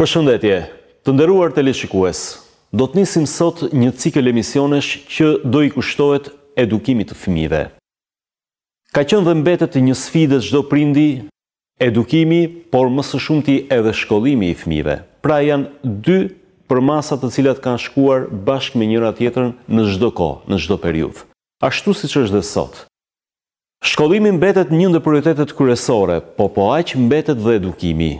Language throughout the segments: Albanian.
Përshëndetje, të nderuar teleshikues. Do të nisim sot një cikël emisionesh që do i kushtohet edukimit të fëmijëve. Ka qenë dhe mbetet një sfidë çdo prindi Edukimi, por më së shumti edhe shkollimi i fëmijëve. Pra janë dy përmasa të cilat kanë shkuar bashkë me njëra tjetrën në çdo kohë, në çdo periudhë. Ashtu siç është dhe sot. Shkollimi mbetet një ndër prioritetet kryesore, po po aq mbetet dhe edukimi.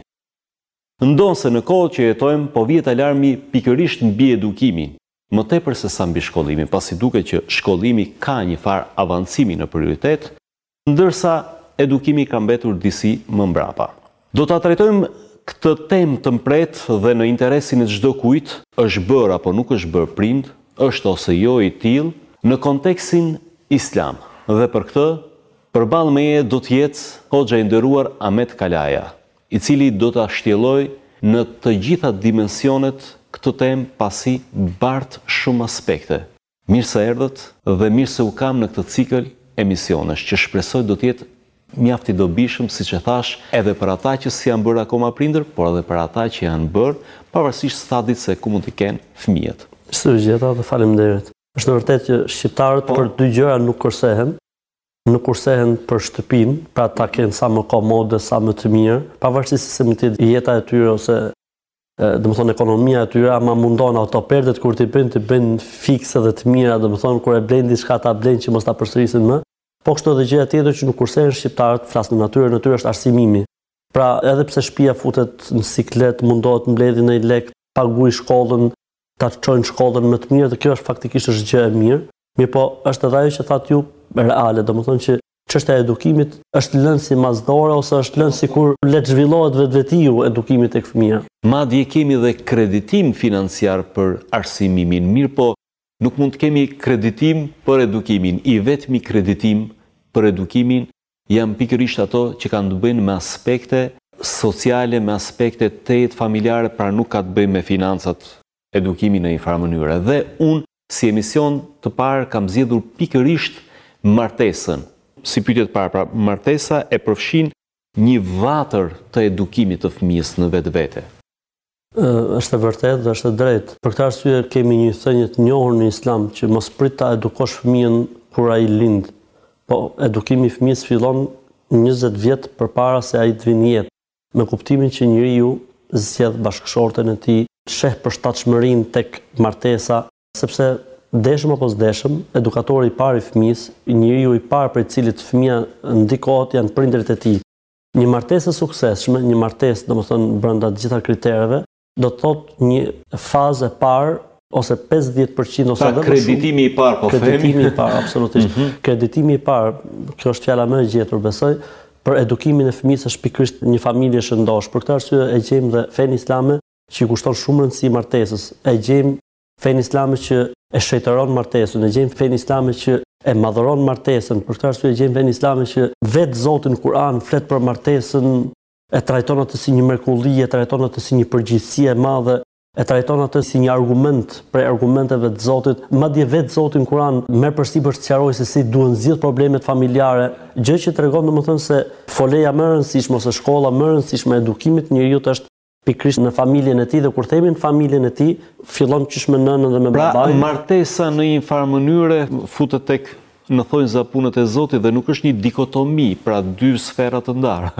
Ndonëse në kohët që jetojmë po vihet alarmi pikërisht mbi edukimin, më tepër se sa mbi shkollimin, pasi duket që shkollimi ka një farë avancimi në prioritet, Ndërsa edukimi ka mbetur disi më mbrapa. Do ta trajtojmë këtë temë të mprehtë dhe në interesin e çdokujt, është bërë apo nuk është bërë prind, është ose jo i tillë, në kontekstin islam dhe për këtë përballë meje do të jetë hoxha i nderuar Ahmet Kalaja, i cili do ta shtjellojë në të gjitha dimensionet këtë temë pasi bart shumë aspekte. Mirë se erdhët dhe mirë se u kam në këtë cikël emisionesh, që shpresoj do të jetë mjaft i dobishëm, siç e thashë, edhe për ata që s'janë bërë akoma prindër, por edhe për ata që janë bërë, pavarësisht stadit se ku mund t'i kenë fëmijët. S'gjeta dhe faleminderit. Është e vërtetë që shqiptarët për dy gjëra nuk kursehen, nuk kursehen për shtëpinë, pra ta kenë sa më komode, sa më të mirë, pavarësisht se si mund të jetë jeta e tyre ose domethënë ekonomia e tyre ama mundohen ato perdet kur t'i bëjnë t'i bëjnë fikse dhe të mira domethënë kur e blejnë diçka ta blejnë që mos ta përsërisin më po kështu edhe gjëja tjetër që nuk kursehen shqiptarët flas në natyrën e tyre është arsimimi pra edhe pse shtëpia futet në siklet mundohet mbledhin nonji lek paguajnë shkollën ta çojnë shkollën më të mirë dhe kjo është faktikisht është gjë e mirë mirëpo është edhe ajo që thatë ju reale domethënë që Çështja e edukimit është lënë si masdore ose është lënë sikur le të zhvillohet vetvetiu edukimi tek fëmija. Madje kemi dhe kreditim financiar për arsimimin, mirëpo nuk mund të kemi kreditim për edukimin. I vetmi kreditim për edukimin janë pikërisht ato që kanë të bëjnë me aspekte sociale, me aspekte tejet familjare, pra nuk ka të bëjë me financat. edukimi në një farë mënyre dhe unë si emision të parë kam zgjedhur pikërisht martesën, si pyetje të parë, pra martesa e përfshin një vatër të edukimit të fëmijës në vetvete. Është e vërtetë dhe është e drejtë. Për këtë arsye kemi një thënie të njohur në Islam që mos prit ta edukosh fëmijën kur ai lind, po edukimi i fëmijës fillon njëzet vjet përpara se ai të vijë në jetë. me kuptimin që njeriu zgjedh bashkëshorten e tij, sheh përshtatshmërinë tek martesa, sepse deshëm apo s'deshëm, edukatori i parë i fëmijës, njeriu i parë prej të cilit fëmija ndikohet janë prindërit e tij. Një martesë e suksesshme, një martesë, domethënë brenda të gjitha kritereve, do të thotë një fazë e parë ose 50% ose pra, edhe më shumë. Kreditimi i parë, po themi. Kreditimi i parë, absolutisht. Mhm. Kreditimi i parë, kjo është fjala më e gjetur, besoj, për edukimin e fëmijës është pikërisht një familje e shëndoshë. Për këtë arsye e gjejmë dhe fenë islame që i kushton shumë rëndësi martesës. E gjejmë fenë islame që e shenjtëron martesën, e gjejmë fenë islame që e madhëron martesën, për këtë arsye e gjejmë fenë islame që vetë Zoti në Kur'an flet për martesën e trajton atë si një mrekulli, e trajton atë si një përgjegjësi e madhe, e trajton atë si një argument prej argumenteve të Zotit, madje vetë Zoti në Kur'an merr përsipër të sqarojë se si duhen zgjidh problemet familjare, gjë që tregon domethënë se foleja më e rëndësishme ose shkolla më e rëndësishme e edukimit të njeriut është pikërisht në familjen e tij dhe kur themi në familjen e tij, fillon qysh me nënën dhe me pra, babain. Pra, martesa në një farë mënyre futet tek Në thonjëza punët e Zotit dhe nuk është një dikotomi, pra dy sfera të ndara.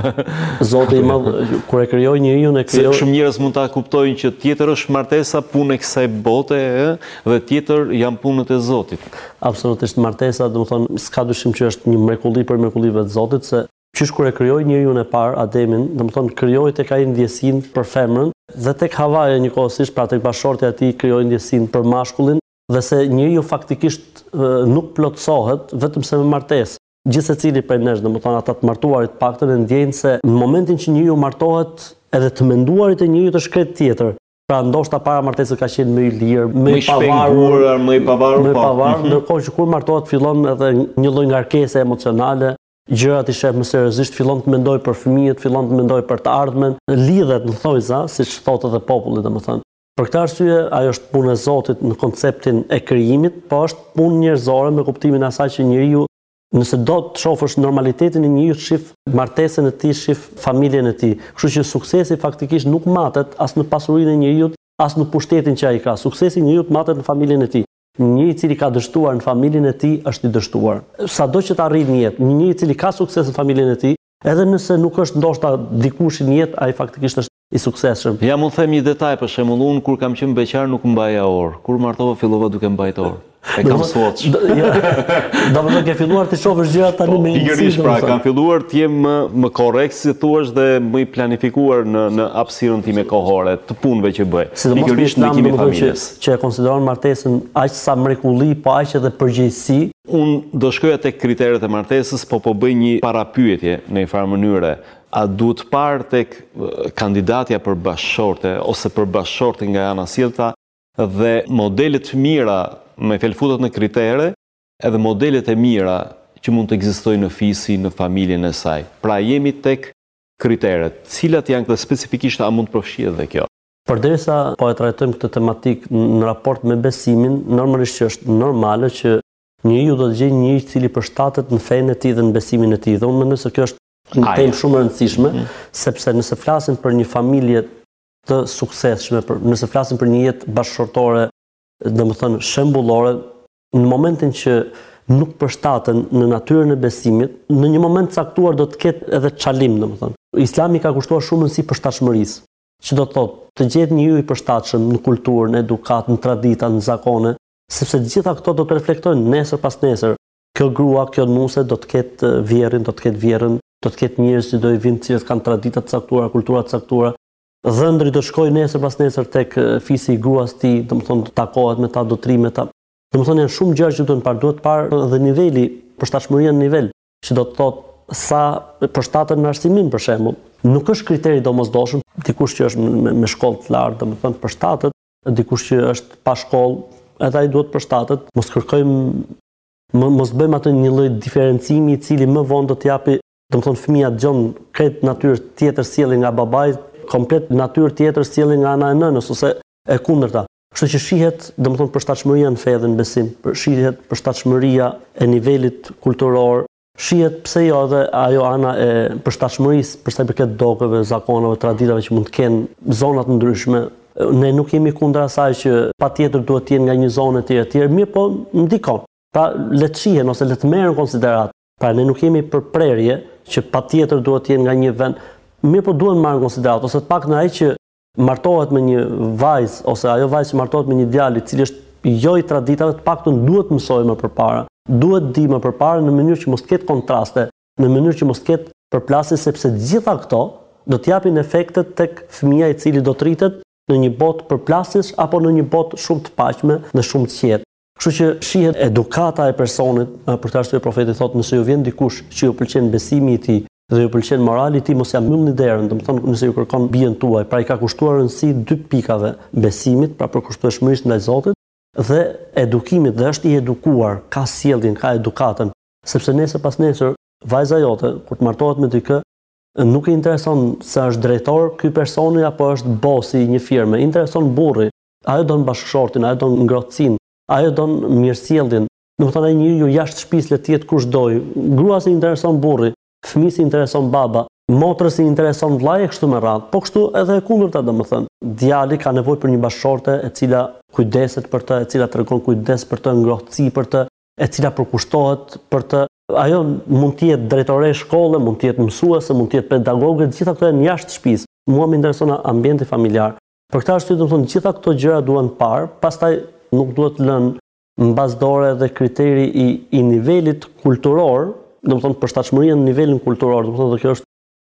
Zoti i madh kur e krijoi njeriun e krijoi. Se shumë njerëz mund ta kuptojnë që tjetër është martesa punë e kësaj bote ë dhe tjetër janë punët e Zotit. Absolutisht martesa domethënë s'ka dyshim që është një mrekulli prej mrekullive të Zotit se qysh kur e krijoi njeriun e parë Ademin domethënë krijoi tek ai ndjesinë për femrën dhe tek Havaja njëkohësisht pra tek bashkëshortja e tij krijoi ndjesinë për mashkullin dhe se njeriu faktikisht nuk plotësohet vetëm se me martesë. Gjithsecili prej nesh, domethënë ata të martuarit të paktën e ndjejnë se në momentin që njeriu martohet, edhe të menduarit e njeriut është krejt tjetër. Pra ndoshta para martesës ka qenë më i lirë, më i pavarur, më i pavarur, më i pavarur, ndërkohë që kur martohet fillon edhe një lloj ngarkese emocionale, gjërat i sheh më seriozisht, fillon të mendojë për fëmijët, fillon të mendojë për të ardhmen, lidhet në thonjza, siç thotë edhe populli domethënë. Për këtë arsye, ajo është punë e Zotit në konceptin e krijimit, po është punë njerëzore me kuptimin e asaj që njeriu nëse do të shofësh normalitetin e njeriut shif martesën e tij, shif familjen e tij. Kështu që suksesi faktikisht nuk matet as në pasurinë e njeriut, as në pushtetin që ai ka. Suksesi i njeriut matet në familjen e tij. Një njeri i cili ka dështuar në familjen e tij është i dështuar. Sado që të arrijë në jetë, një njeri i cili ka sukses në familjen e tij, Edhe nëse nuk është ndoshta dikush në jetë, ai faktikisht është i suksesshëm. Ja mund të them një detaj, për shembull, unë kur kam qenë beqar nuk mbaja orë. Kur martova fillova duke mbajt orë. E kam swatch. Jo. Domethënë ke filluar t'i shohësh gjërat tani po, me një sipër. Pra, kam filluar të jem më më korrekt si thua dhe më i planifikuar në në hapësirën time kohore të punëve që bëj. Pikërisht në kimi familjes. Që e konsideron martesën aq sa mrekulli, po aq edhe përgjegjësi. Unë do shkoja tek kriteret e martesës, po po bëj një parapyetje në një farë mënyre, a duhet parë tek kandidatja për bashkëshorte ose për bashkëshortin nga e anasjellta dhe modele të mira, me fjalë futet në kritere edhe modelet e mira që mund të ekzistojnë në fisin, në familjen e saj. Pra jemi tek kriteret. Cilat janë këto specifikisht a mund të përfshihet dhe kjo? Përderisa po e trajtojmë këtë tematikë në raport me besimin, normalisht që është normale që njeriu do të gjejë njeri i cili përshtatet në fenë e tij dhe në besimin e tij. Dhe unë mendoj se kjo është një temë shumë e rëndësishme, sepse nëse flasim për një familje të suksesshme, nëse flasim për një jetë bashkëshortore, domethënë shembullore, në momentin që nuk përshtaten në natyrën e besimit, në një moment caktuar do të ketë edhe çalim, domethënë. Islami i ka kushtuar shumë rëndësi përshtatshmërisë. që do të thotë, të gjejë njeriu të përshtatshëm në kulturë, në edukatë, në tradita, në zakone, sepse të gjitha këto do të reflektojnë nesër pas nesër. Kjo grua, kjo nuse do të ketë vjehrrin, do të ketë vjehrrën, do të ketë njerëz që do i vijnë të cilët kanë tradita të caktuara, kultura të caktuara. Dhëndri do shkojë nesër pas nesër tek fisi i gruas së tij, domethënë do takohet me ta, do të rri me ta. Domethënë janë shumë gjëra që duhen parë, duhet parë edhe niveli, përshtatshmëria në nivel. që do të thotë sa përshtaten në arsimim për shembull, nuk është kriter i domosdoshëm dikush që është me, me shkollë të lartë, domethënë përshtatet, dikush që është pa shkollë, edhe ai duhet përshtatet, mos kërkojmë, mos bëjmë atë një lloj diferencimi i cili më vonë do të japi, domethënë fëmija dëgjon krejt natyrë tjetër sjellje nga babai, komplet natyrë tjetër sjellje nga ana e nënës ose e kundërta. Kështu që shihet, domethënë përshtatshmëria në fe dhe në besim, shihet përshtatshmëria e nivelit kulturor, shihet pse jo edhe ajo ana e përshtatshmërisë për sa i përket dokeve, zakoneve, traditave që mund të kenë zona të ndryshme. Ne nuk jemi kundër asaj që patjetër duhet të jenë nga një zonë etj etj, mirëpo ndikon. Pra le të shihen ose le të merren në konsideratë. Pra ne nuk jemi për prerje që patjetër duhet të jenë nga një vend, mirëpo duhet marrë në konsideratë ose të paktën ai që martohet me një vajzë ose ajo vajzë që martohet me një djalë i cili është jo i traditave, të paktën duhet të mësojë më përpara. Duhet t'i dijë më përpara në mënyrë që mos të ketë kontraste, në mënyrë që mos të ketë përplasje sepse të gjitha këto do të japin efektet tek fëmija i cili do të rritet në një botë përplasjesh apo në një botë shumë të paqme dhe shumë të qetë. Kështu që shihet edukata e personit, për këtë arsye profeti thotë nëse ju vjen dikush që ju pëlqen besimi i tij dhe ju pëlqen morali i tij, mos ia mbyllni derën, domethënë nëse ju kërkon bijën tuaj, pra i ka kushtuar rëndësi dy pikave, besimit, pra përkushtueshmërisë ndaj Zotit dhe edukimit dhe është i edukuar, ka sjelljen, ka edukatën, sepse nesër pas nesër vajza jote kur të martohet me dikë, nuk i intereson se është drejtor ky personi apo është bosi i një firme, i intereson burri, Ajo don bashkëshortin, ajo don ngrohtësinë, ajo don mirësjelljen. Domethënë ai njeriu jashtë shtëpisë le të jetë kush dojë. Gruas i intereson burri, fëmijës i intereson baba, motrës i intereson vllai e kështu me radhë. Po kështu edhe e kundërta domethënë. Djali ka nevojë për një bashkëshorte e cila kujdeset për të, e cila tregon kujdes për të, ngrohtësi për të, e cila përkushtohet për të. Ajo mund të jetë drejtore shkolle, mund të jetë mësuese, mund të jetë pedagoge, gjitha këto janë jashtë shtëpisë. Mua më intereson ambienti familjar. Për këtë arsye, domethënë, të gjitha këto gjëra duhen parë, pastaj nuk duhet lënë mbas dore edhe kriteri i i nivelit kulturor, domethënë përshtatshmëria në nivelin kulturor, domethënë dhe kjo është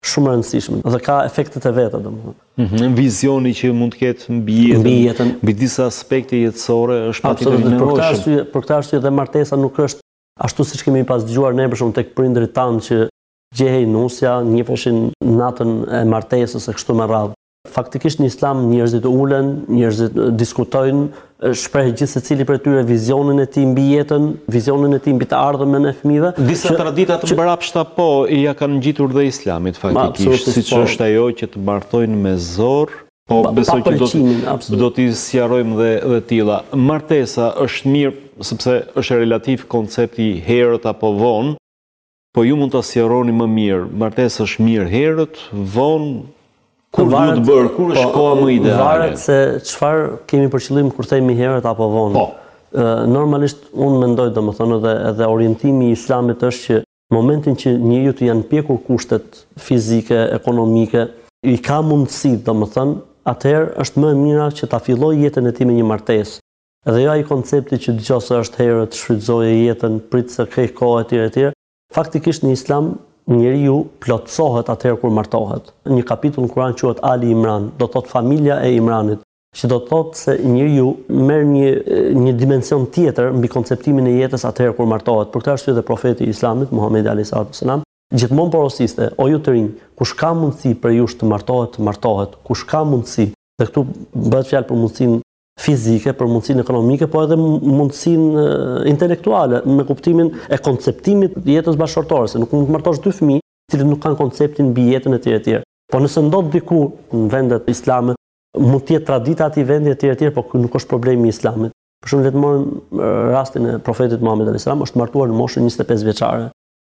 shumë e rëndësishme dhe ka efektet e veta domethënë. Mm -hmm. Vizioni që mund të ketë mbi jetën, mbi jetën, mbi disa aspekte jetësore është patjetër i nevojshëm. Për këtë arsye, për këtë arsye dhe martesa nuk është ashtu siç kemi pas dëgjuar ne për shembull tek prindërit tanë që gjehej nusja, njiheshin natën e martesës e kështu me radhë. Faktikisht në Islam njerëzit ulen, njerëzit diskutojnë, shpreh gjithë secili prej tyre vizionin e tij mbi jetën, vizionin e tij mbi të ardhmen e fëmijëve. Disa që, tradita të mbrapshta që... po ia kanë ngjitur dhe Islamit faktikisht, siç po. është ajo që të martojnë me zor, po ba, besoj që do të do t'i sqarojmë dhe dhe tilla. Martesa është mirë sepse është relativ koncepti herët apo vonë, Po ju mund ta sqaroni më mirë, martesa është mirë herët, vonë, kur duhet bërë, kur është po, koha më ideale? Varet se çfarë kemi për qëllim kur themi herët apo vonë. Po. Normalisht unë mendoj domethënë edhe edhe orientimi i islamit është që momentin që njeriut i janë pjekur kushtet fizike, ekonomike, i ka mundësi domethënë, atëherë është më e mira që ta fillojë jetën e tij me një martesë. Dhe jo ai koncepti që dëgjon se është herët, shfrytëzoje jetën, prit se ke kohë etj etj. Faktikisht në Islam njeriu plotësohet atëherë kur martohet. Një kapitull në Kur'an quhet Ali Imran, do të thotë familja e Imranit, që do të thotë se njeriu merr një një dimension tjetër mbi konceptimin e jetës atëherë kur martohet. Për këtë arsye dhe Profeti i Islamit, Muhamedi alejhi salatu ves selam, gjithmonë porosiste, o ju të rinj, kush ka mundësi prej jush të martohet, të martohet, kush ka mundësi, dhe këtu bëhet fjalë për mundësinë fizike, për mundësinë ekonomike, po edhe mundësinë intelektuale, me kuptimin e konceptimit jetës bashkëshortore, se nuk mund të martosh dy fëmijë, të cilët nuk kanë konceptin mbi jetën e tyre etj. Po nëse ndodh diku në vendet islame, mund të jetë tradita e atij vendi etj etj, po ky nuk është problem i islamit. Për shembull, le të marrim rastin e profetit Muhamed alejhi selam, është martuar në moshën 25 vjeçare.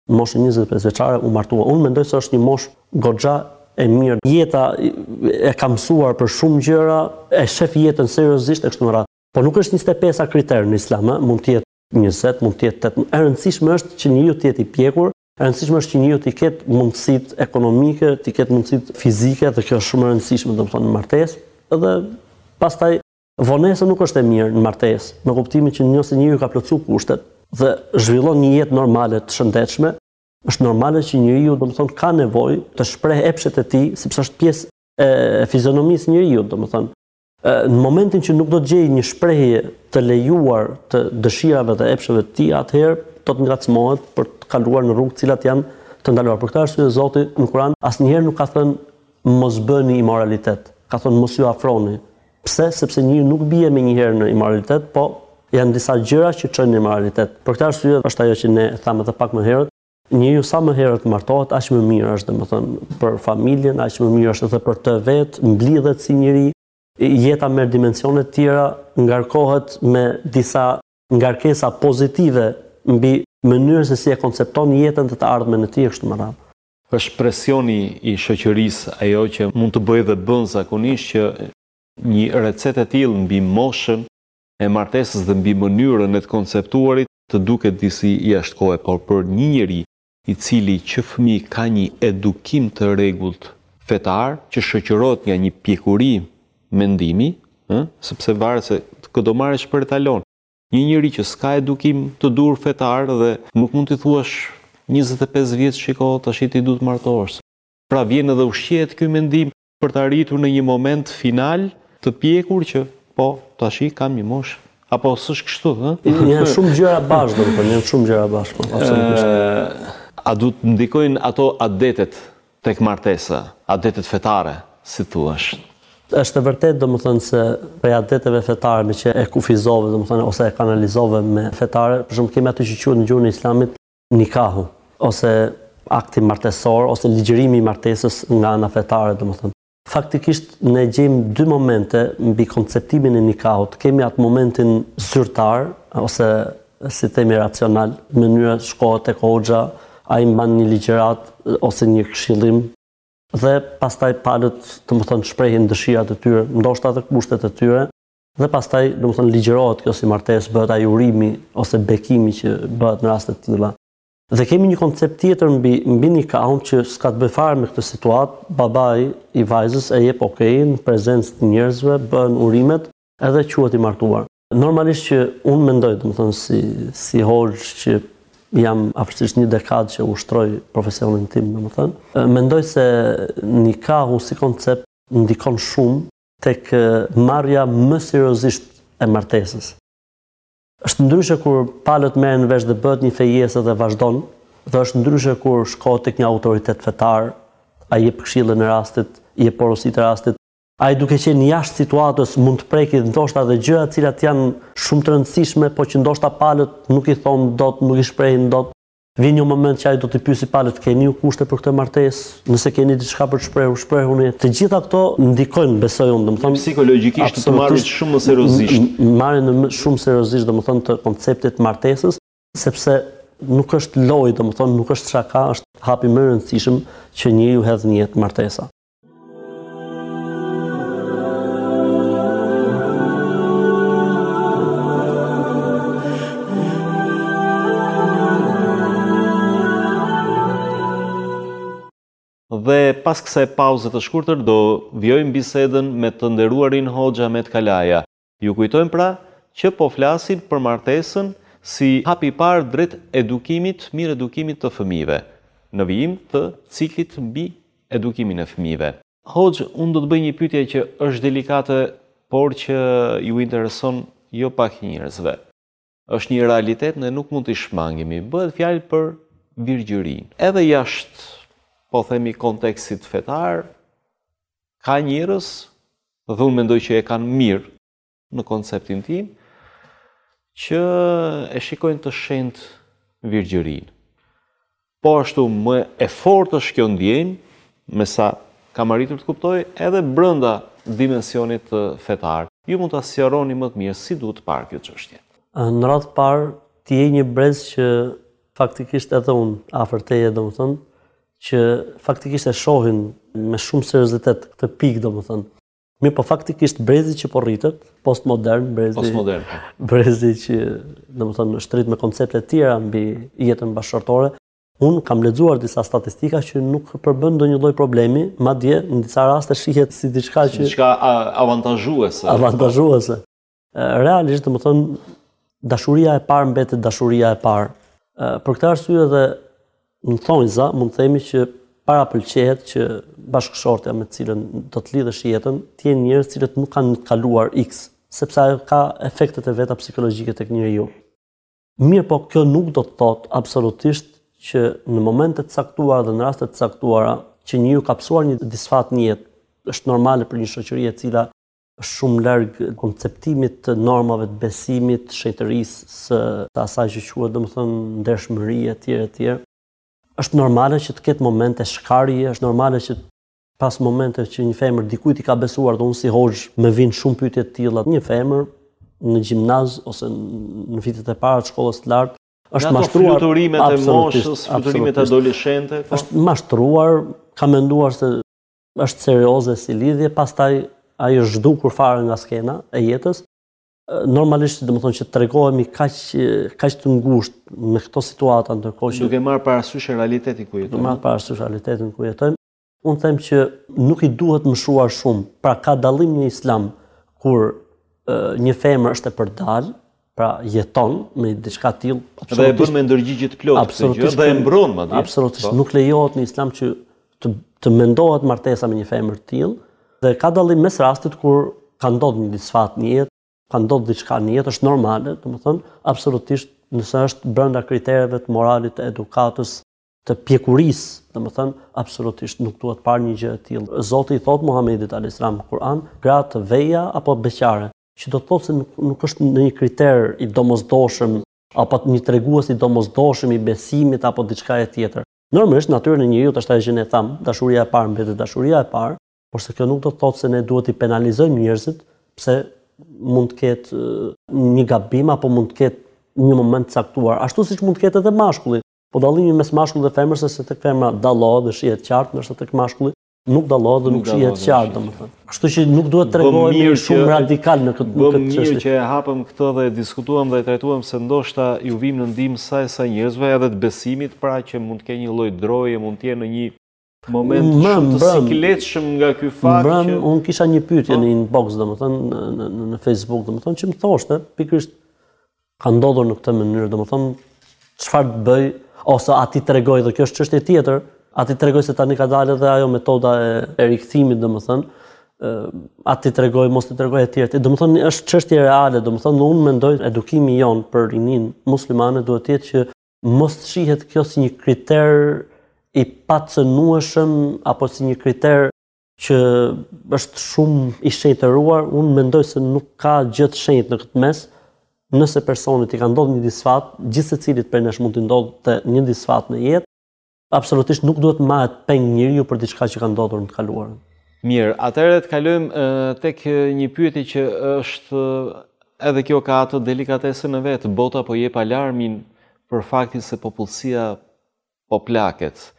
Në moshën njëzet e pesë vjeçare u martua. Unë mendoj se është një moshë goxha e mirë. Jeta e ka mësuar për shumë gjëra, e shef jetën seriozisht e kështu me radhë. Po nuk është njëzet e pesa kriter në Islam, ë? Mund të jetë njëzet, mund të jetë tetë. E rëndësishme është që njeriu të jetë i pjekur, e rëndësishme është që njeriu t'i ketë mundësitë ekonomike, t'i ketë mundësitë fizike dhe kjo është shumë e rëndësishme, domethënë në martesë dhe pastaj Vonesa nuk është e mirë në martesë, në kuptimin që nëse njeriu ka plotësuar kushtet dhe zhvillon një jetë normale të shëndetshme, është normale që njeriu, domethënë, ka nevojë të shprehë epshet e tij, sepse është pjesë e fizionomisë së njeriut, domethënë. Në momentin që nuk do të gjejë një shprehje të lejuar të dëshirave dhe epsheve të tij, atëherë do të ngacmohet për të kaluar në rrugë të cilat janë të ndaluara. Për këtë arsye Zoti në Kur'an asnjëherë nuk ka thënë mos bëni imoralitet, ka thënë mos ju afroni Pse? Sepse njeriu nuk bie menjëherë në imoralitet, po janë disa gjëra që çojnë në imoralitet. Për këtë arsye është ajo që ne thamë edhe pak më herët, njeriu sa më herët martohet, aq më mirë është, domethënë, për familjen, aq më mirë është edhe për të vetë, mblidhet si njeri, jeta merr dimensione të tjera, ngarkohet me disa ngarkesa pozitive mbi mënyrën se si e koncepton jetën dhe të ardhmen e tij e kështu me radhë. Është presioni i shoqërisë ajo që mund të bëjë dhe bën zakonisht që një recetë e tillë mbi moshën e martesës dhe mbi mënyrën e të konceptuarit të duket disi jashtë kohe, por për një njeri i cili që fëmijë ka një edukim të rregullt fetar që shoqërohet nga një pjekuri mendimi, ë, sepse varet se kë do marrësh për etalon. Një njeri që s'ka edukim të duhur fetar dhe nuk mund t'i thuash njëzet e pesë vjeç shiko tashi ti duhet të martohesh. Pra vjen edhe ushqehet ky mendim për të arritur në një moment final të pjekur që po tashi kam një moshë apo s'është kështu ë? Janë shumë gjëra bashkë domethënë janë shumë gjëra bashkë po absolutisht. A duhet të ndikojnë ato adetet Tek martesa, adetet fetare, si thuash? Është e vërtetë domethënë se prej adeteve fetare meqë e kufizove domethënë ose e kanalizove me fetare, për shembull kemi atë që quhet në gjuhën e Islamit nikahu ose akti martesor ose ligjërimi i martesës nga ana fetare domethënë. Faktikisht ne gjejmë dy momente mbi konceptimin e nikahut. Kemi atë momentin zyrtar ose si themi racional, mënyra shkohet tek hoxha, ai mban një ligjëratë ose një këshillim dhe pastaj palët, domethënë shprehin dëshirat e tyre, ndoshta edhe kushtet e tyre dhe pastaj domethënë ligjërohet kjo si martesë, bëhet ai urimi ose bekimi që bëhet në raste të tilla. Dhe kemi një koncept tjetër mbi mbi nikahun që s'ka të bëjë fare me këtë situatë, babai i vajzës e jep okejin në prezencë të njerëzve, bëhen urimet, edhe quhet i martuar. Normalisht që unë mendoj, domethënë si si hoxhë që jam afërsisht një dekadë që ushtroj profesionin tim, domethënë, mendoj se nikahu si koncept ndikon shumë tek marrja më seriozisht e martesës. Është ndryshe kur palët merren vesh dhe bëhet një fejesë dhe vazhdon, dhe është ndryshe kur shkohet tek një autoritet fetar, ai jep këshillën e rastit, i jep porositë e rastit. Ai duke qenë jashtë situatës mund të prekë ndoshta edhe gjëra të cilat janë shumë të rëndësishme, po që ndoshta palët nuk i thonë dot, nuk i shprehin dot. Vjen një moment që ai do t'i pyesë palët, keni ju kushte për këtë martesë? Nëse keni diçka për të shprehur, shprehuni. Të gjitha këto ndikojnë, besoj unë, domethënë psikologjikisht të marrin shumë më seriozisht. Marrin shumë seriozisht domethënë të konceptit martesës, sepse nuk është lojë, domethënë nuk është shaka, është hapi më i rëndësishëm që njeriu hedh në jetë martesa. Dhe pas kësaj pauze të shkurtër do vijojmë bisedën me të nderuarin Hoxha Ahmet Kalaja, Ju kujtojmë pra që po flasim për martesën si hapi i parë drejt edukimit, mirëedukimit të fëmijëve, në vijim të ciklit mbi edukimin e fëmijëve. Hoxhë, unë do të bëj një pyetje që është delikate por që ju intereson jo pak njerëzve. Është një realitet ne nuk mund t'i shmangemi. Bëhet fjalë për virgjërinë. Edhe jashtë, po themi kontekstit fetar, ka njerëz, dhe unë mendoj që e kanë mirë në konceptin tim, që e shikojnë të shenjtë virgjërinë. Po ashtu më e fortë është kjo ndjenjë, me sa kam arritur të kuptoj, edhe brenda dimensionit fetar. Ju mund ta sqaroni më të mirë si duhet parë kjo çështje? Në radhë të parë, ti je një brez që faktikisht edhe unë afër teje, domethënë, që faktikisht e shohin me shumë seriozitet këtë pikë, domethënë. Mirëpo faktikisht brezi që po rritet, postmodern, brezi, postmodern. Po. brezi që domethënë është rritur me koncepte të tjera mbi jetën bashkëshortore, unë kam lexuar disa statistika që nuk përbën ndonjë lloj problemi, madje në disa raste shihet si diçka që... Si diçka avantazhuese. Avantazhuese. Realisht, domethënë, dashuria e parë mbetet dashuria e parë. Për këtë arsye dhe në thonjza, mund të themi që parapëlqehet që bashkëshortja me të cilën do të lidhësh jetën, të jenë njerëz të cilët nuk kanë të kaluar X, sepse ajo ka efektet e veta psikologjike tek njeriu. Mirëpo kjo nuk do të thotë absolutisht që në momente të caktuara dhe në raste të caktuara që njeriu ka pësuar një disfatë në jetë, është normale për një shoqëri e cila është shumë larg konceptimit të normave të besimit, të shenjtërisë, së asaj që quhet domethënë ndershmëri etj etj. Është normale që të ketë momente shkarje, është normale që të pas momente që një femër dikujt i ka besuar dhe unë si hoxhë më vijnë shumë pyetje të tilla. Një femër në gjimnaz ose në vitet e para të shkollës së lartë është mashtruar fluturimet e moshës, fluturimet adoleshente, po. Është mashtruar, ka menduar se është serioze si lidhje, pastaj ai është zhdukur fare nga skena e jetës. Normalisht, domethënë që të tregohemi kaq kaq të ngushtë me këto situata ndërkohë që duke marrë parasysh realitetin ku jetojmë. Duke marrë parasysh realitetin ku jetojmë, unë them që nuk i duhet mëshuar shumë. Pra ka dallim në Islam kur një femër është e përdalë, pra jeton me diçka të tillë absolutisht dhe e bën me ndërgjigje të plotë këtë gjë dhe e mbron madje absolutisht po. nuk lejohet në islam që të të mendohet martesa me një femër të tillë dhe ka dallim mes rastit kur ka ndodhur një disfatë në jetë ka ndodhur diçka në jetë është normale domethënë absolutisht nëse është brenda kritereve të moralit të edukatës të pjekurisë domethënë absolutisht nuk duhet parë një gjë e tillë zoti i thotë Muhamedit alayhis salam në Kur'an gra të veja apo beqare që do të thotë se nuk, nuk është në një kriter i domosdoshëm apo një tregues i domosdoshëm i besimit apo diçka e tjetër. Normalisht natyra e njeriu është ajo që ne thamë, dashuria e parë mbetet dashuria e parë, porse kjo nuk do të thotë se ne duhet t'i penalizojmë njerëzit pse mund të ketë një gabim apo mund të ketë një moment të caktuar, ashtu siç mund të ketë edhe mashkulli. Po dallimi mes mashkullit dhe femrës është se tek femra dallohet dhe shihet qartë, ndërsa tek mashkulli nuk dallohet dhe nuk shihet qartë domethënë. Kështu që nuk duhet të tregohemi shumë radikalë në këtë çështje. Bëmë mirë që e hapëm këtë dhe e diskutuam dhe e trajtuam se ndoshta u vijmë në ndihmë sa e sa njerëzve edhe të besimit, pra që mund të kenë një lloj droje, mund të jenë në një moment shumë të sikletshëm nga ky fakt mbrëmë unë kisha një pyetje po. në inbox domethënë në në Facebook domethënë që më thoshte pikërisht Ka ndodhur në këtë mënyrë, domethënë çfarë të bëj ose a t'i tregoj dhe kjo është çështje tjetër, a t'i tregoj se tani ka dalë edhe ajo metoda e, e rikthimit domethënë, ë a t'i tregoj mos t'i tregoj etj. etj. Domethënë është çështje reale, domethënë unë mendoj edukimi jonë për rininë muslimane duhet të jetë që mos të shihet kjo si një kriter i pacenueshëm apo si një kriter që është shumë i shenjtëruar, unë mendoj se nuk ka gjë të shenjtë në këtë mes. Nëse personit i ka ndodhur një disfatë, gjithsecilit prej nesh mund t'i ndodhte një disfatë në jetë, absolutisht nuk duhet të mbahet peng njeriu për diçka që ka ndodhur në të kaluarën. Mirë, atëherë të kalojmë tek një pyetje që është edhe kjo ka atë delikatesën e vet, bota po jep alarmin për faktin se popullsia Po plaket.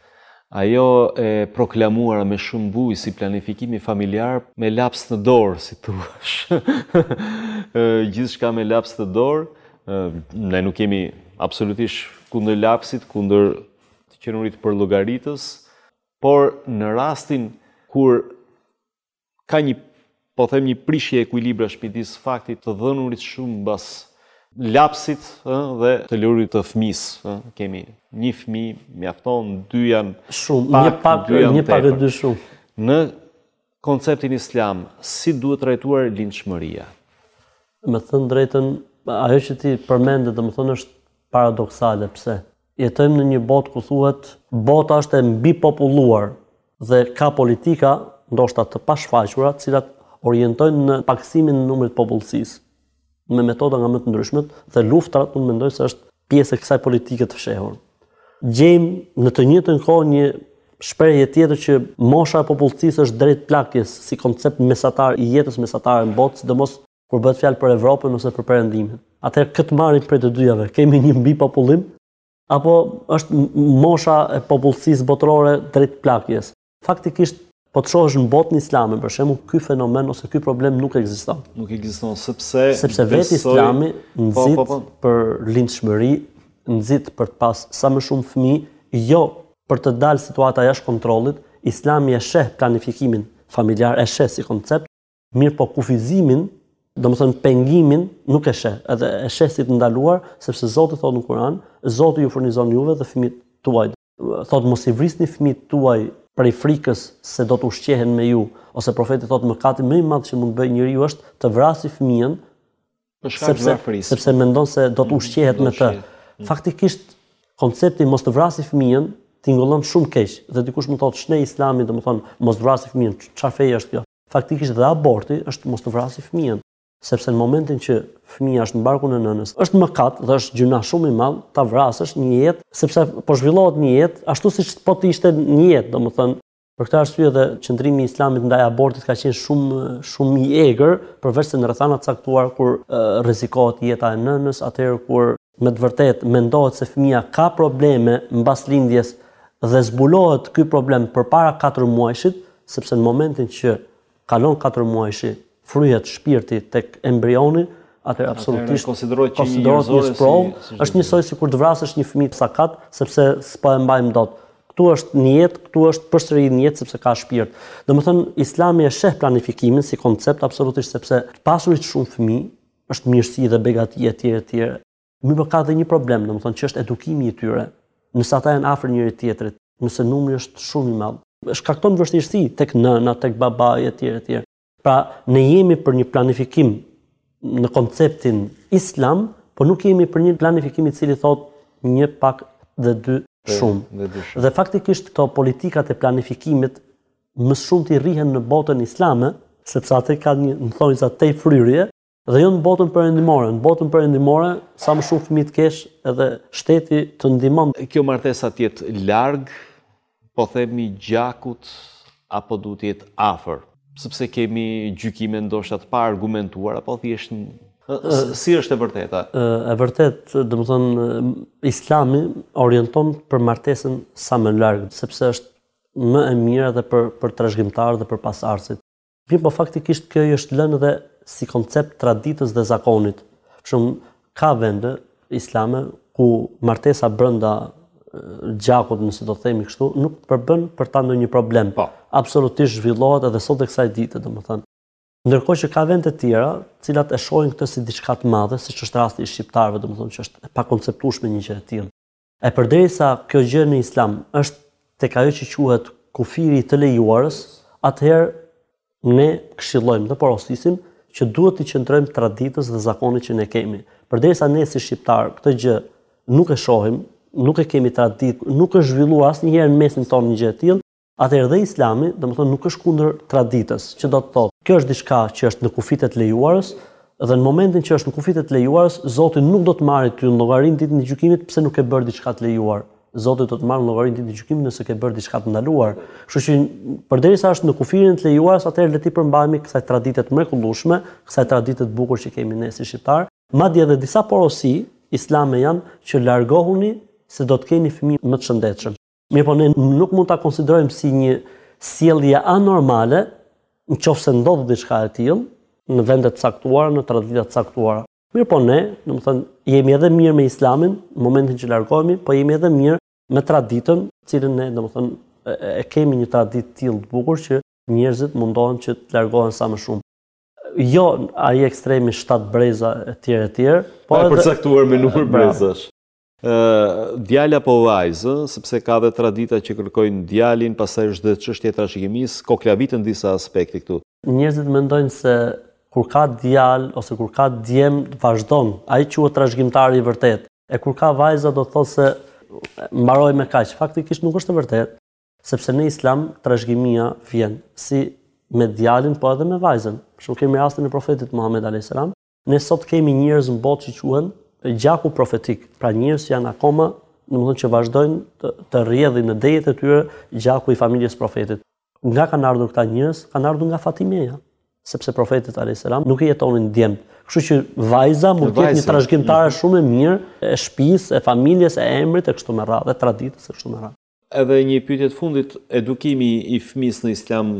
Ajo e proklamuara me shumë bujë si planifikimi familjar me laps në dorë, si të thuash. Gjithçka me laps në dorë. Ne nuk jemi absolutisht kundër lapsit, kundër të qenurit përllogaritës, por në rastin kur Ka një, po them një prishje ekuilibrash midis faktit të dhënurit shumë mbas lapsit ë dhe të lërit të fëmijës ë kemi një fëmijë mjafton dy janë shumë pra, një pak dy janë një pak e dy shumë në konceptin islam si duhet trajtuar lindshmëria me thënë të drejtën ajo që ti përmende domethënë është paradoksale pse Jetojmë në një botë ku thuhet, bota është e mbipopulluar dhe ka politika, ndoshta të pashfaqura, të cilat orientojnë në pakësimin e numrit të popullsisë me metoda nga më të ndryshmet dhe luftrat, unë mendoj se është pjesë e kësaj politike të fshehur. Gjejmë në të njëjtën kohë një shprehje tjetër që mosha e popullsisë është drejt plakjes si koncept mesatar i jetës mesatare në botë, sidomos kur bëhet fjalë për Evropën ose për Perëndimin. Atëherë kë të marrim prej të dyjave. Kemi një mbipopullim apo është mosha e popullsisë botërore drejt plakjes. Faktikisht po të shohësh në botën islame, për shembull, ky fenomen ose ky problem nuk ekziston. Nuk ekziston sepse sepse vetë Islami po, nxit po, po, për lindshmëri, nxit për të pas sa më shumë fëmijë, jo për të dalë situata jashtë kontrollit, Islami e sheh planifikimin familjar, e sheh si koncept, Mirëpo kufizimin, domethënë pengimin nuk e sheh, edhe e sheh si të ndaluar, sepse Zoti thotë në Kur'an, Zoti ju furnizon juve dhe fëmijët tuaj. Thotë mos i vrisni fëmijët tuaj prej frikës se do të ushqehen me ju, ose profeti thotë mëkati më i madh që mund të bëjë njeriu është të vrasë fëmijën për shkak të varfërisë, sepse mendon se do të mm, ushqehet me të. Mm. Faktikisht koncepti mos të vrasë fëmijën tingëllon shumë keq dhe dikush mund thotë shih Islami, domethënë mos vrasë fëmijën, çfarë feje është kjo? Faktikisht edhe aborti është mos të vrasi fëmijën, sepse në momentin që fëmija është në barkun e nënës, është mëkat dhe është gjynah shumë i madh ta vrasësh një jetë, sepse po zhvillohet një jetë, ashtu siç po të ishte një jetë, domethënë Për këtë arsye edhe qëndrimi i Islamit ndaj abortit ka qenë shumë shumë i egër, përveç se në rrethana të caktuar kur rrezikohet jeta e nënës, atëherë kur Me të vërtetë, mendohet se fëmija ka probleme mbas lindjes dhe zbulohet ky problem përpara katër muajshit, sepse në momentin që kalon katër muajshi, fryhet shpirti tek embrioni, atëherë absolutisht konsiderohet qenie njerëzore si është njësoj sikur të vrasësh një fëmijë sakat, sepse s'po e mbajmë dot. Ktu është një jetë, ktu është përsëri një jetë sepse ka shpirt. Domethënë Islami e sheh planifikimin si koncept absolutisht sepse të pasurit shumë fëmijë është mirësi dhe begati e tjera e tjera. Mirëpo ka dhe një problem, domethënë që është edukimi i tyre, nëse ata janë afër njëri-tjetrit, nëse numri është shumë i madh. Shkakton vështirësi tek nëna, tek babai e tjera e tjera. Pra ne jemi për një planifikim në konceptin islam, po nuk jemi për një planifikim i cili thotë një pak dhe dy shumë. Dhe, dhe, dhe faktikisht këto politikat e planifikimit më shumë shtrihen në botën islame, sepse atje ka një, domethënë, tejfryrje dhe jo në botën perëndimore, në botën perëndimore sa më shumë fëmijë të kesh edhe shteti të ndihmon. Kjo martesa të jetë larg, po themi gjakut apo duhet të jetë afër? Sepse kemi gjykime ndoshta të paargumentuara, po thjesht si është e vërteta? E vërtetë, domethënë, islami orienton për martesën sa më larg, sepse është më e mirë dhe për për trashëgimtarët dhe për pasardhësit. Mirëpo faktikisht kjo i është lënë dhe si koncept traditës dhe zakonit. Për shembull, ka vende islame ku martesa brenda gjakut, nëse do të themi kështu, nuk përbën për ta ndonjë problem. Po. Absolutisht zhvillohet edhe sot e kësaj dite, domethënë. Ndërkohë që ka vende të tjera, të cilat e shohin këtë si diçka të madhe, siç është rasti i shqiptarëve, domethënë që është e pakonceptueshme një gjë e tillë. E përderisa kjo gjë në Islam është tek ajo që quhet kufiri i të lejuarës, atëherë ne këshillojmë dhe porosisim që duhet t'i qëndrojmë traditës dhe zakonit që ne kemi. Përderisa ne si shqiptarë këtë gjë nuk e shohim, nuk e kemi traditë, nuk është zhvilluar asnjëherë në mesin tonë një gjë e tillë, Atëherë dhe Islami, domethënë nuk është kundër traditës, që do të thotë, kjo është diçka që është në kufijtë e të lejuarës dhe në momentin që është në kufijtë e të lejuarës, Zoti nuk do të marrë ty në llogari në ditën e gjykimit pse nuk ke bërë diçka të lejuar. Zoti do të marrë në llogari në ditën e gjykimit nëse ke bërë diçka të ndaluar. Kështu që përderisa është në kufirin e të lejuarës, atëherë le t'i përmbahemi kësaj tradite të mrekullueshme, kësaj tradite të bukur që kemi ne si shqiptarë. Madje edhe disa porosi islame janë që largohuni se do të keni fëmijë më të shëndetshëm. Mirëpo ne nuk mund ta konsiderojmë si një sjellje anormale, nëqoftëse ndodh diçka e tillë në vende të caktuara, në tradita të caktuara. Mirëpo ne, domethënë, jemi edhe mirë me Islamin në momentin që largohemi, po jemi edhe mirë me traditën, të cilën ne, domethënë, e kemi një traditë të tillë të bukur që njerëzit mundohen që të largohen sa më shumë jo ai ekstremi 7 breza etj etj, pa e përcaktuar me numër brezash. Djalë apo vajzë? Sepse ka dhe tradita që kërkojnë djalin, pastaj është dhe çështja e trashëgimisë, koklaviten disa aspekte këtu. Njerëzit mendojnë se kur ka djalë ose kur ka djem vazhdon, ai quhet trashëgimtari i vërtetë, e kur ka vajza do të thotë se mbaroi me kaq. Faktikisht nuk është e vërtetë, sepse në Islam trashëgimia vjen si me djalin po edhe me vajzën. Për shembull kemi rastin e Profetit Muhamed alejhi selam, Ne sot kemi njerëz në botë që quhen gjaku profetik, pra njerëz që janë akoma, domethënë që vazhdojnë të, të rrjedhë në dejet e tyre gjaku i familjes së profetit. Nga kanë ardhur këta njerëz? Kanë ardhur nga Fatimeja, sepse profetit alejhi selam nuk i jetonin djem. Kështu që vajza mund të jetë një trashëgimtare mhm. shumë e mirë e shtëpisë, e familjes, e emrit e kështu me radhë, e traditës e kështu me radhë. Edhe një pyetje të fundit, edukimi i fëmijës në Islam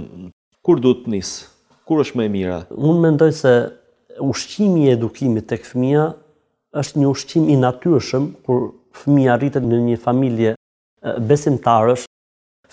kur duhet të nisë? Kur është më e mira? Unë mendoj se ushqimi i edukimit tek fëmija është një ushqim i natyrshëm kur fëmija rritet në një familje besimtarësh,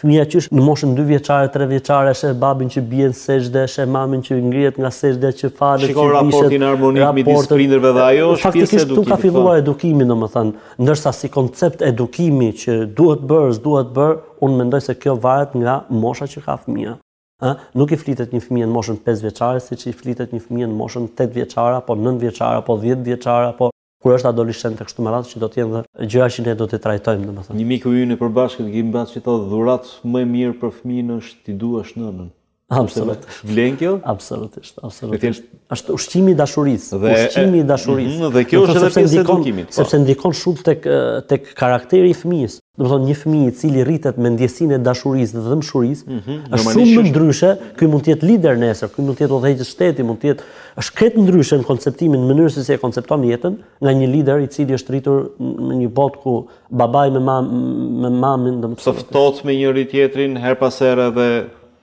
fëmija qysh në moshën dy vjeçare, tre vjeçare e sheh babin që bie në sexhde, e sheh mamin që ngrihet nga sexhde, që falet, sheh raportin harmonik midis prindërve dhe faktikisht ka filluar edukimi domethënë. Ndërsa si koncept edukimi që duhet bërë, s'duhet bërë, unë mendoj se kjo varet nga mosha që ka fëmija. Ë? Nuk i flitet një fëmije në moshën pesë vjeçare siç i flitet një fëmije në moshën tetë vjeçare apo nëntë vjeçare apo dhjetë vjeçare apo kur është adoleshent e kështu me radhë që do të jenë dhe gjëra që ne do t'i trajtojmë domethënë. Një miku ynë i përbashkët Gimbaçi thotë dhurata më e mirë për fëmijën është t'i duash nënën. Absolut. Vlen kjo? Absolutisht, absolutisht. Është ushqimi i dashurisë, dhe, ushqimi i dashurisë. Mm, dhe kjo është edhe pjesë e edukimit, po. sepse ndikon shumë tek tek karakteri i fëmijës. Domethënë një fëmijë i cili rritet me ndjesinë e dashurisë dhe dhëmshurisë, mm -hmm, është shumë më ndryshe, ky mund të jetë lider nesër, ky mund të jetë udhëheqës shteti, mund të jetë është krejt ndryshe në konceptimin, në mënyrën se si e koncepton jetën, nga një lider i cili është rritur në një botë ku babai me mamë me mamin, domethënë, ftohen me njëri tjetrin her pas here dhe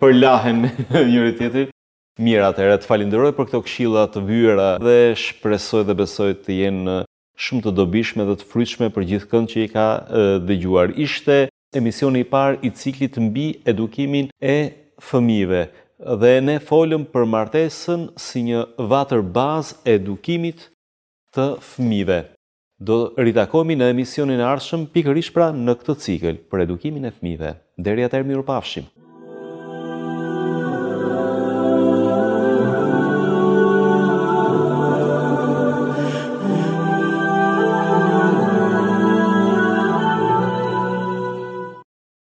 përlahen me njëri tjetrin. Mirë atëherë, të falënderoj për këto këshilla të vyera dhe shpresoj dhe besoj të jenë shumë të dobishme dhe të frytshme për gjithëkënd që i ka dëgjuar. Ishte emisioni i parë i ciklit mbi edukimin e fëmijëve dhe ne folëm për martesën si një vatër bazë e edukimit të fëmijëve. Do të ritakohemi në emisionin e ardhshëm pikërisht pra në këtë cikël për edukimin e fëmijëve. Deri atëherë mirupafshim.